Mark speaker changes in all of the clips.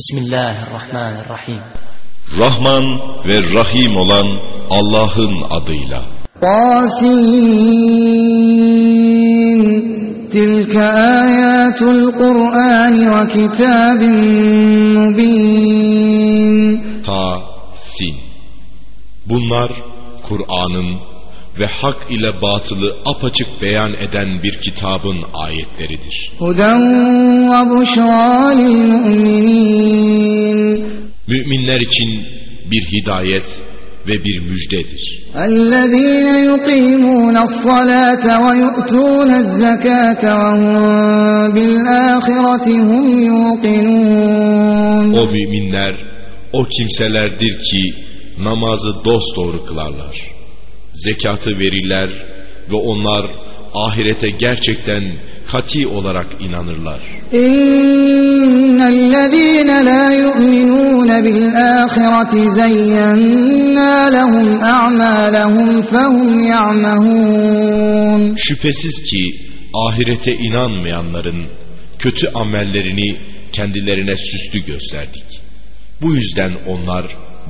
Speaker 1: Bismillahirrahmanirrahim.
Speaker 2: Rahman ve Rahim olan Allah'ın adıyla.
Speaker 3: طاسين تلك آيات القرآن وكتاب مبين
Speaker 2: Ta, Sin. Bunlar Kur'an'ın ve hak ile batılı apaçık beyan eden bir kitabın ayetleridir.
Speaker 3: هدى وبشرى للمؤمنين
Speaker 2: Müminler için bir hidayet ve bir müjdedir.
Speaker 3: الذين يقيمون الصلاة ويؤتون الزكاة وهم بالآخرة هم يوقنون
Speaker 2: O müminler o kimselerdir ki namazı dosdoğru kılarlar. Zekatı verirler ve onlar ahirete gerçekten kati olarak inanırlar.
Speaker 3: İnnellezîne lâ yu'minûne bil âhireti zeyyennâ lehum a'mâlehum fehum ya'mehûn.
Speaker 2: Şüphesiz ki ahirete inanmayanların kötü amellerini kendilerine süslü gösterdik. Bu yüzden onlar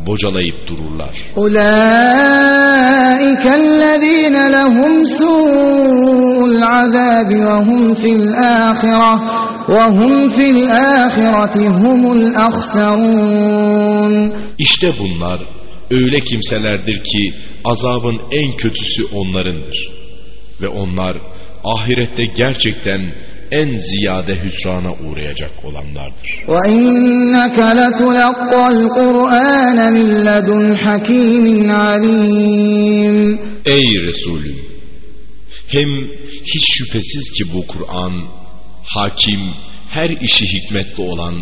Speaker 2: bocalayıp dururlar.
Speaker 3: Ulaikellezine lehum su'ul azabi ve hum fil ahireh ve hum fil ahireti humul ahsarun.
Speaker 2: İşte bunlar öyle kimselerdir ki azabın en kötüsü onlarındır. Ve onlar ahirette gerçekten en ziyade hüsrana uğrayacak olanlardır.
Speaker 3: وإنك لتلقى القرآن من لدن حكيم عليم
Speaker 2: Ey Resulüm! Hem hiç şüphesiz ki bu Kur'an, hakim, her işi hikmetli olan,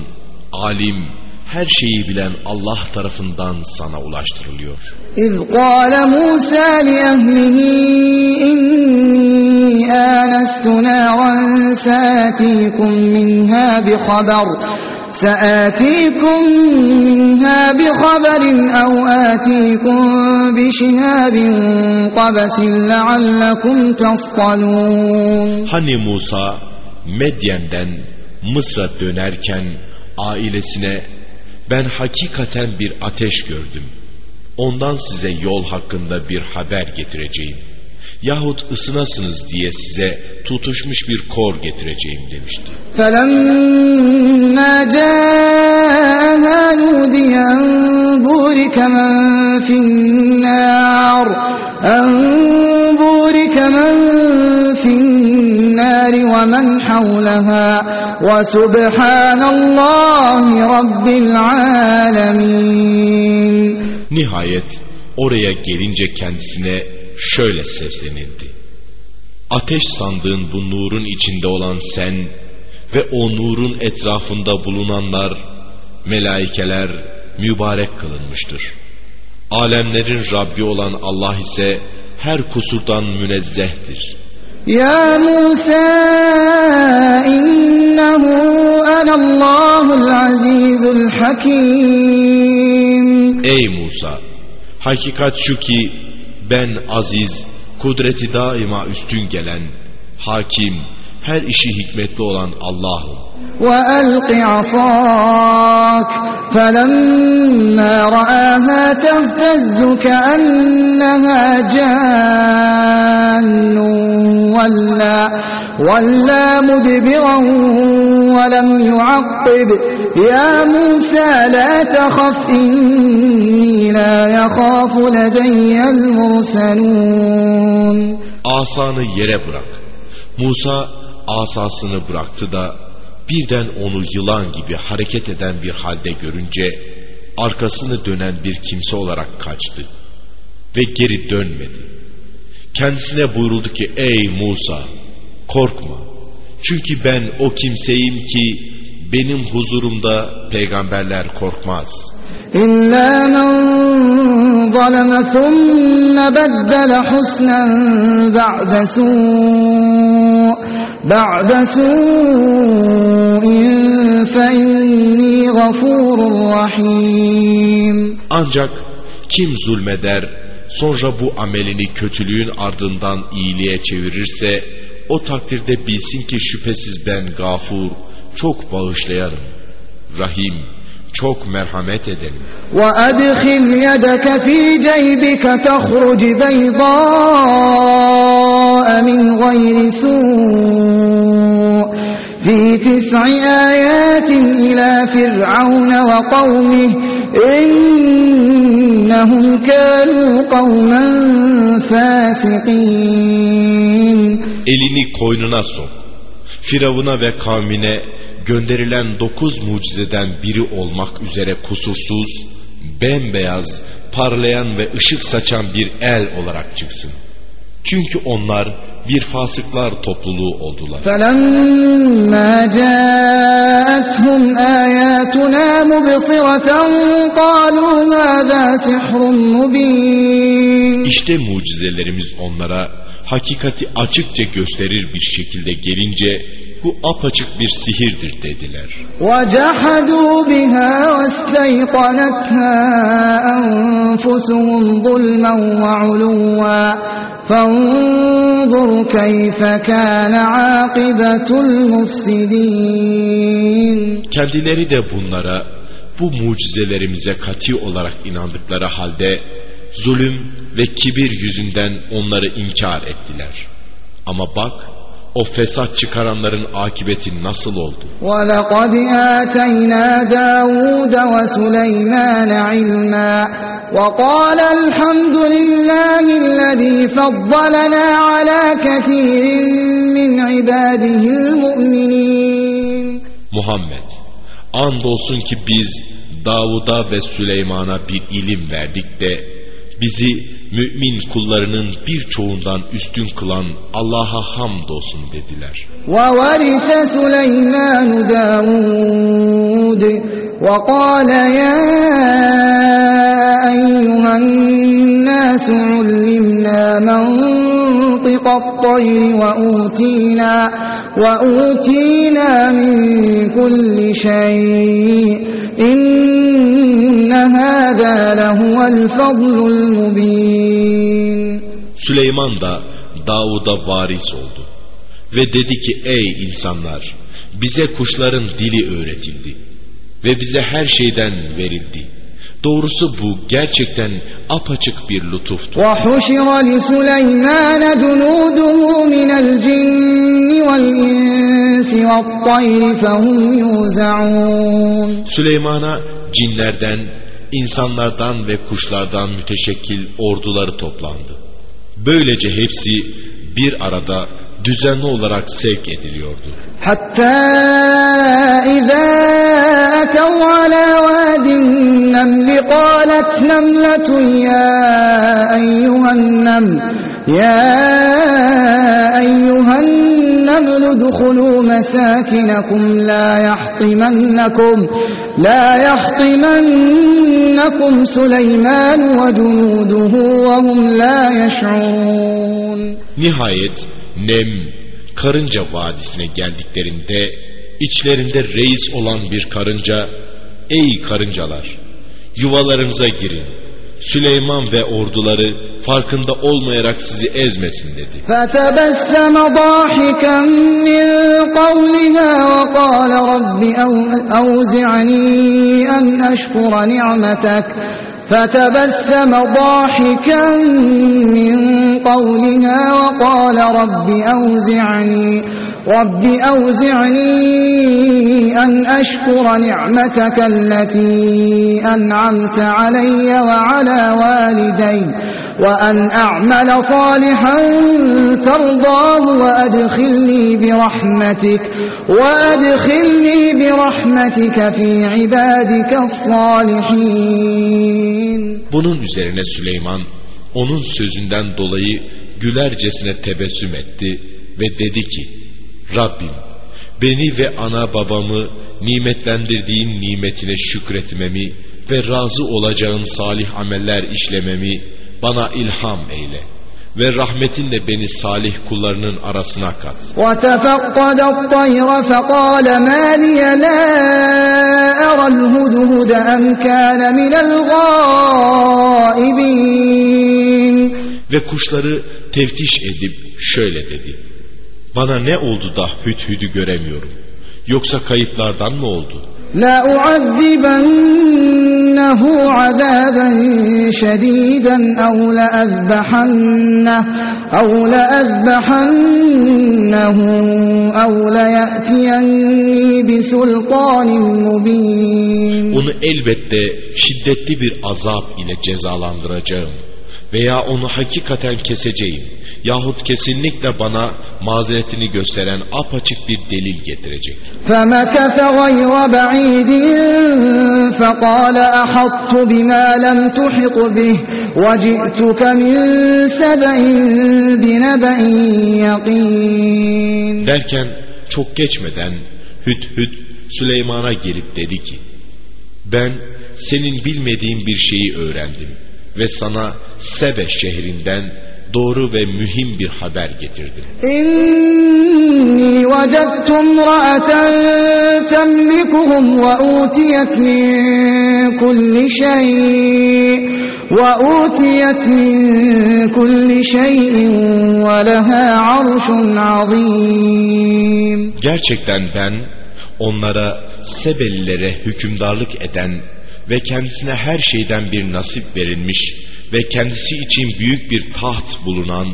Speaker 2: alim, her şeyi bilen Allah tarafından sana ulaştırılıyor.
Speaker 3: إذ قال موسى لأهله إني آنست نارا سآتيكم منها بخبر سآتيكم منها بخبر أو آتيكم بشهاب قبس لعلكم تصطلون
Speaker 2: Hani Musa Medyen'den Mısır'a dönerken ailesine ben hakikaten bir ateş gördüm. Ondan size yol hakkında bir haber getireceğim. Yahut ısınasınız diye size tutuşmuş bir kor getireceğim demişti.
Speaker 3: فلما جاءها نودي أن بورك من في النار أن بورك من في النار ومن حولها وسبحان الله رب العالمين
Speaker 2: Nihayet oraya gelince kendisine şöyle seslenildi. Ateş sandığın bu nurun içinde olan sen ve o nurun etrafında bulunanlar, melaikeler mübarek kılınmıştır. Alemlerin Rabbi olan Allah ise her kusurdan münezzehtir.
Speaker 3: Ya Musa innehu anallahul azizul hakim.
Speaker 2: Ey Musa! Hakikat şu ki ben aziz, kudreti daima üstün gelen, hakim, her işi hikmetli olan Allah'ım.
Speaker 3: وألق عصاك فلما رآها تهتز كأنها جان ولا ولا مدبرا ولم يعقب يا موسى لا تخف إني لا يخاف لدي المرسلون
Speaker 2: Asanı yere bırak. Musa asasını bıraktı da birden onu yılan gibi hareket eden bir halde görünce arkasını dönen bir kimse olarak kaçtı ve geri dönmedi. Kendisine buyuruldu ki ey Musa korkma çünkü ben o kimseyim ki benim huzurumda peygamberler korkmaz.
Speaker 3: İlla men zaleme thumme beddele husnen ba'de بعد سوء فإني غفور رحيم
Speaker 2: Ancak kim zulmeder sonra bu amelini kötülüğün ardından iyiliğe çevirirse o takdirde bilsin ki şüphesiz ben gafur, çok bağışlayanım, rahim, çok merhamet edelim.
Speaker 3: وأدخل يدك في جيبك تخرج بيضاء من غير سوء في تسع آيات إلى فرعون وقومه إنهم كانوا قوما فاسقين
Speaker 2: Elini koynuna sok. Firavuna ve kavmine gönderilen dokuz mucizeden biri olmak üzere kusursuz, bembeyaz, parlayan ve ışık saçan bir el olarak çıksın. Çünkü onlar bir fasıklar topluluğu oldular.
Speaker 3: فلما جاءتهم آياتنا مبصرة قالوا هذا سحر مبين
Speaker 2: İşte mucizelerimiz onlara hakikati açıkça gösterir bir şekilde gelince bu apaçık bir sihirdir dediler.
Speaker 3: وجحدوا بها واستيقنتها أنفسهم ظلما وعلوا فانظر كيف كان عاقبة المفسدين
Speaker 2: Kendileri de bunlara bu mucizelerimize kati olarak inandıkları halde zulüm ve kibir yüzünden onları inkar ettiler. Ama bak o fesat çıkaranların akıbeti nasıl oldu?
Speaker 3: ولقد آتينا داود وسليمان علما وقال الحمد لله الذي فضلنا على كثير من عباده المؤمنين
Speaker 2: Muhammed, andolsun ki biz Davud'a ve Süleyman'a bir ilim verdik de bizi mümin kullarının birçoğundan üstün kılan Allah'a hamdolsun dediler.
Speaker 3: وورث سليمان داود وقال يا أيها الناس علمنا منطق الطير وأوتينا, وأوتينا من كل شيء إن هذا لهو الفضل المبين
Speaker 2: Süleyman da Davud'a varis oldu. Ve dedi ki ey insanlar bize kuşların dili öğretildi. Ve bize her şeyden verildi. Doğrusu bu gerçekten apaçık bir lütuftur. Süleyman'a cinlerden, insanlardan ve kuşlardan müteşekkil orduları toplandı. Böylece hepsi bir arada düzenli olarak sevk ediliyordu.
Speaker 3: Hatta قالت نملة يا أيها النمل يا أيها النمل ادخلوا مساكنكم لا يحطمنكم لا يحطمنكم سليمان وجنوده وهم لا يشعرون
Speaker 2: Nihayet Nem, karınca vadisine geldiklerinde içlerinde reis olan bir karınca, ey karıncalar yuvalarınıza girin. Süleyman ve orduları farkında olmayarak sizi ezmesin dedi.
Speaker 3: فتبسم ضاحكا من قولها وقال رب أو- أوزعني أن أشكر نعمتك فتبسم ضاحكا من قولها وقال رب أوزعني رب أوزعني أن أشكر نعمتك التي أنعمت علي وعلى والدي وأن أعمل صالحا ترضاه وأدخلني برحمتك وأدخلني برحمتك في عبادك الصالحين
Speaker 2: Bunun üzerine Süleyman onun sözünden dolayı gülercesine tebessüm etti ve dedi ki Rabbim beni ve ana babamı nimetlendirdiğin nimetine şükretmemi ve razı olacağın salih ameller işlememi bana ilham eyle ve rahmetinle beni salih kullarının arasına kat.
Speaker 3: وتفقد الطير فقال ما لي لا أرى الهدهد أم كان من الغائبين
Speaker 2: Ve kuşları teftiş edip şöyle dedi. Bana ne oldu da hüdhüdü göremiyorum? Yoksa kayıplardan mı oldu?
Speaker 3: La uazzibennehu azaben şediden ev la azbahannehu ev la azbahannehu ev la ye'tiyenni bisultanin mubin.
Speaker 2: Onu elbette şiddetli bir azap ile cezalandıracağım veya onu hakikaten keseceğim yahut kesinlikle bana mazeretini gösteren apaçık bir delil getirecek.
Speaker 3: فمكث غير بعيد فقال أحطت بما لم تحط به وجئتك من سبأ بنبأ يقين
Speaker 2: Derken çok geçmeden Hüt Hüt Süleyman'a gelip dedi ki ben senin bilmediğin bir şeyi öğrendim ve sana Sebe şehrinden doğru ve mühim bir haber getirdi.
Speaker 3: İnni vecettu imra'aten temlikuhum ve utiyet min kulli şey ve utiyet min kulli şeyin ve leha arşun azim.
Speaker 2: Gerçekten ben onlara Sebelilere hükümdarlık eden ve kendisine her şeyden bir nasip verilmiş ve kendisi için büyük bir taht bulunan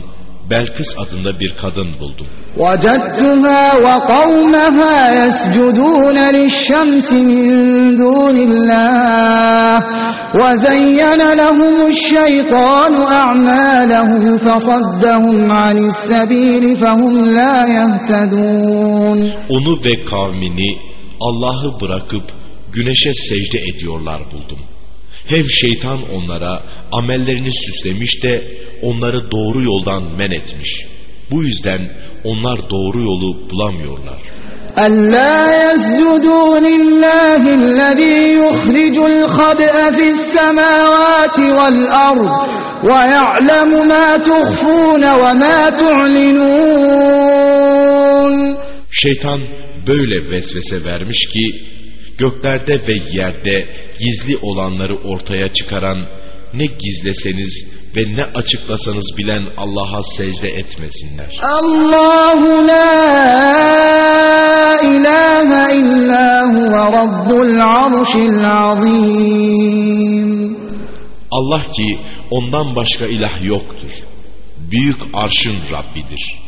Speaker 2: Belkıs adında bir kadın buldum.
Speaker 3: وجدتها وقومها يسجدون للشمس من دون الله وزين لهم الشيطان أعمالهم فصدهم عن السبيل فهم لا يهتدون
Speaker 2: Onu ve kavmini Allah'ı bırakıp güneşe secde ediyorlar buldum. Hem şeytan onlara amellerini süslemiş de onları doğru yoldan men etmiş. Bu yüzden onlar doğru yolu bulamıyorlar.
Speaker 3: ألا يسجدوا لله الذي يخرج الخبأ في السماوات والأرض ويعلم ما تخفون وما تعلنون
Speaker 2: Şeytan böyle vesvese vermiş ki göklerde ve yerde gizli olanları ortaya çıkaran, ne gizleseniz ve ne açıklasanız bilen Allah'a secde etmesinler.
Speaker 3: Allahu la ilahe illa huve rabbul arşil azim.
Speaker 2: Allah ki ondan başka ilah yoktur. Büyük arşın Rabbidir.